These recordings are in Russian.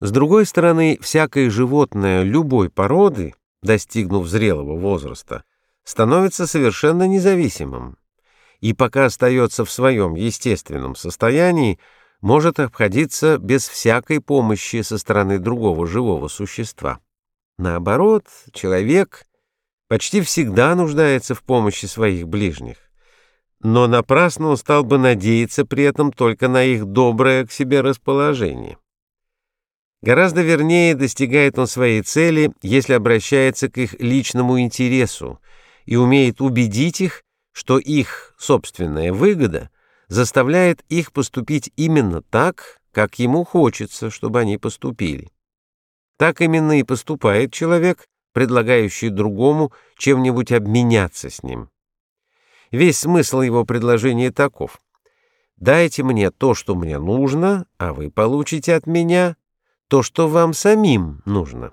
С другой стороны, всякое животное любой породы, достигнув зрелого возраста, становится совершенно независимым и пока остается в своем естественном состоянии, может обходиться без всякой помощи со стороны другого живого существа. Наоборот, человек почти всегда нуждается в помощи своих ближних, но напрасно он стал бы надеяться при этом только на их доброе к себе расположение. Гораздо вернее достигает он своей цели, если обращается к их личному интересу и умеет убедить их, что их собственная выгода заставляет их поступить именно так, как ему хочется, чтобы они поступили. Так именно и поступает человек, предлагающий другому чем-нибудь обменяться с ним. Весь смысл его предложения таков. «Дайте мне то, что мне нужно, а вы получите от меня то, что вам самим нужно».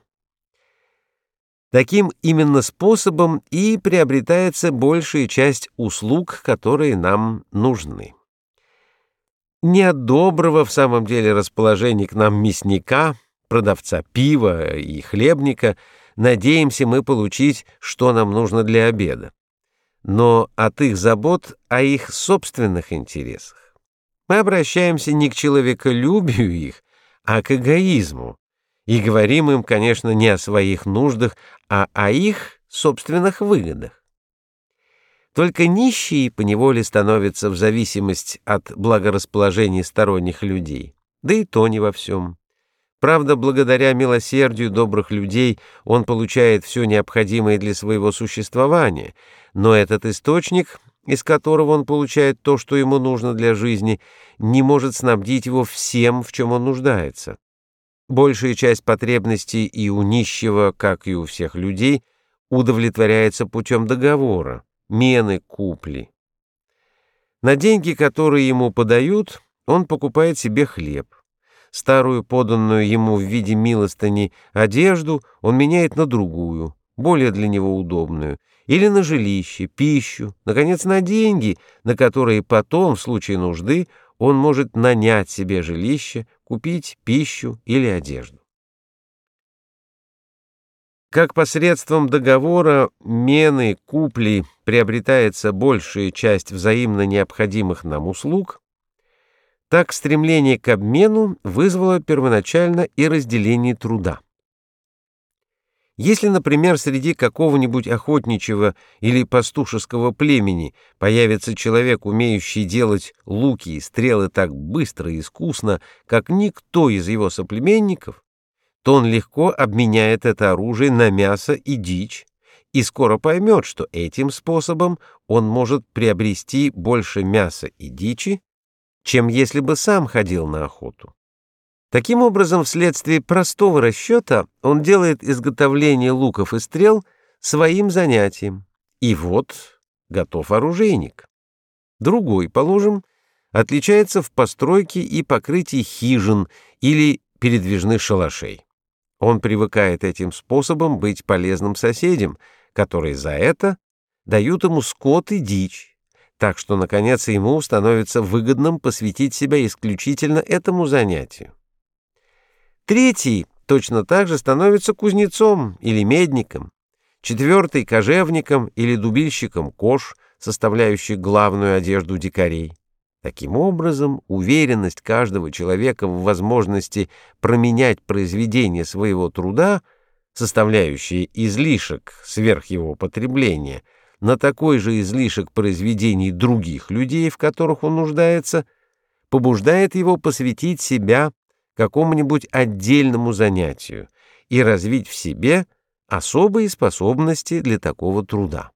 Таким именно способом и приобретается большая часть услуг, которые нам нужны. Не от доброго в самом деле расположения к нам мясника, продавца пива и хлебника надеемся мы получить, что нам нужно для обеда, но от их забот о их собственных интересах. Мы обращаемся не к человеколюбию их, а к эгоизму, и говорим им, конечно, не о своих нуждах, а о их собственных выгодах. Только нищие поневоле становятся в зависимость от благорасположения сторонних людей, да и то не во всем. Правда, благодаря милосердию добрых людей он получает все необходимое для своего существования, но этот источник, из которого он получает то, что ему нужно для жизни, не может снабдить его всем, в чем он нуждается. Большая часть потребностей и у нищего, как и у всех людей, удовлетворяется путем договора, мены купли. На деньги, которые ему подают, он покупает себе хлеб. Старую, поданную ему в виде милостыни, одежду он меняет на другую, более для него удобную, или на жилище, пищу, наконец, на деньги, на которые потом, в случае нужды, он может нанять себе жилище, купить пищу или одежду. Как посредством договора мены купли приобретается большая часть взаимно необходимых нам услуг, так стремление к обмену вызвало первоначально и разделение труда. Если, например, среди какого-нибудь охотничьего или пастушеского племени появится человек, умеющий делать луки и стрелы так быстро и искусно, как никто из его соплеменников, то он легко обменяет это оружие на мясо и дичь, и скоро поймет, что этим способом он может приобрести больше мяса и дичи, чем если бы сам ходил на охоту. Таким образом, вследствие простого расчета он делает изготовление луков и стрел своим занятием. И вот готов оружейник. Другой, положим, отличается в постройке и покрытии хижин или передвижных шалашей. Он привыкает этим способом быть полезным соседям, которые за это дают ему скот и дичь, так что, наконец, ему становится выгодным посвятить себя исключительно этому занятию. Третий точно так же становится кузнецом или медником, четвертый — кожевником или дубильщиком кож, составляющих главную одежду дикарей. Таким образом, уверенность каждого человека в возможности променять произведение своего труда, составляющее излишек сверх его потребления, на такой же излишек произведений других людей, в которых он нуждается, побуждает его посвятить себя какому-нибудь отдельному занятию и развить в себе особые способности для такого труда.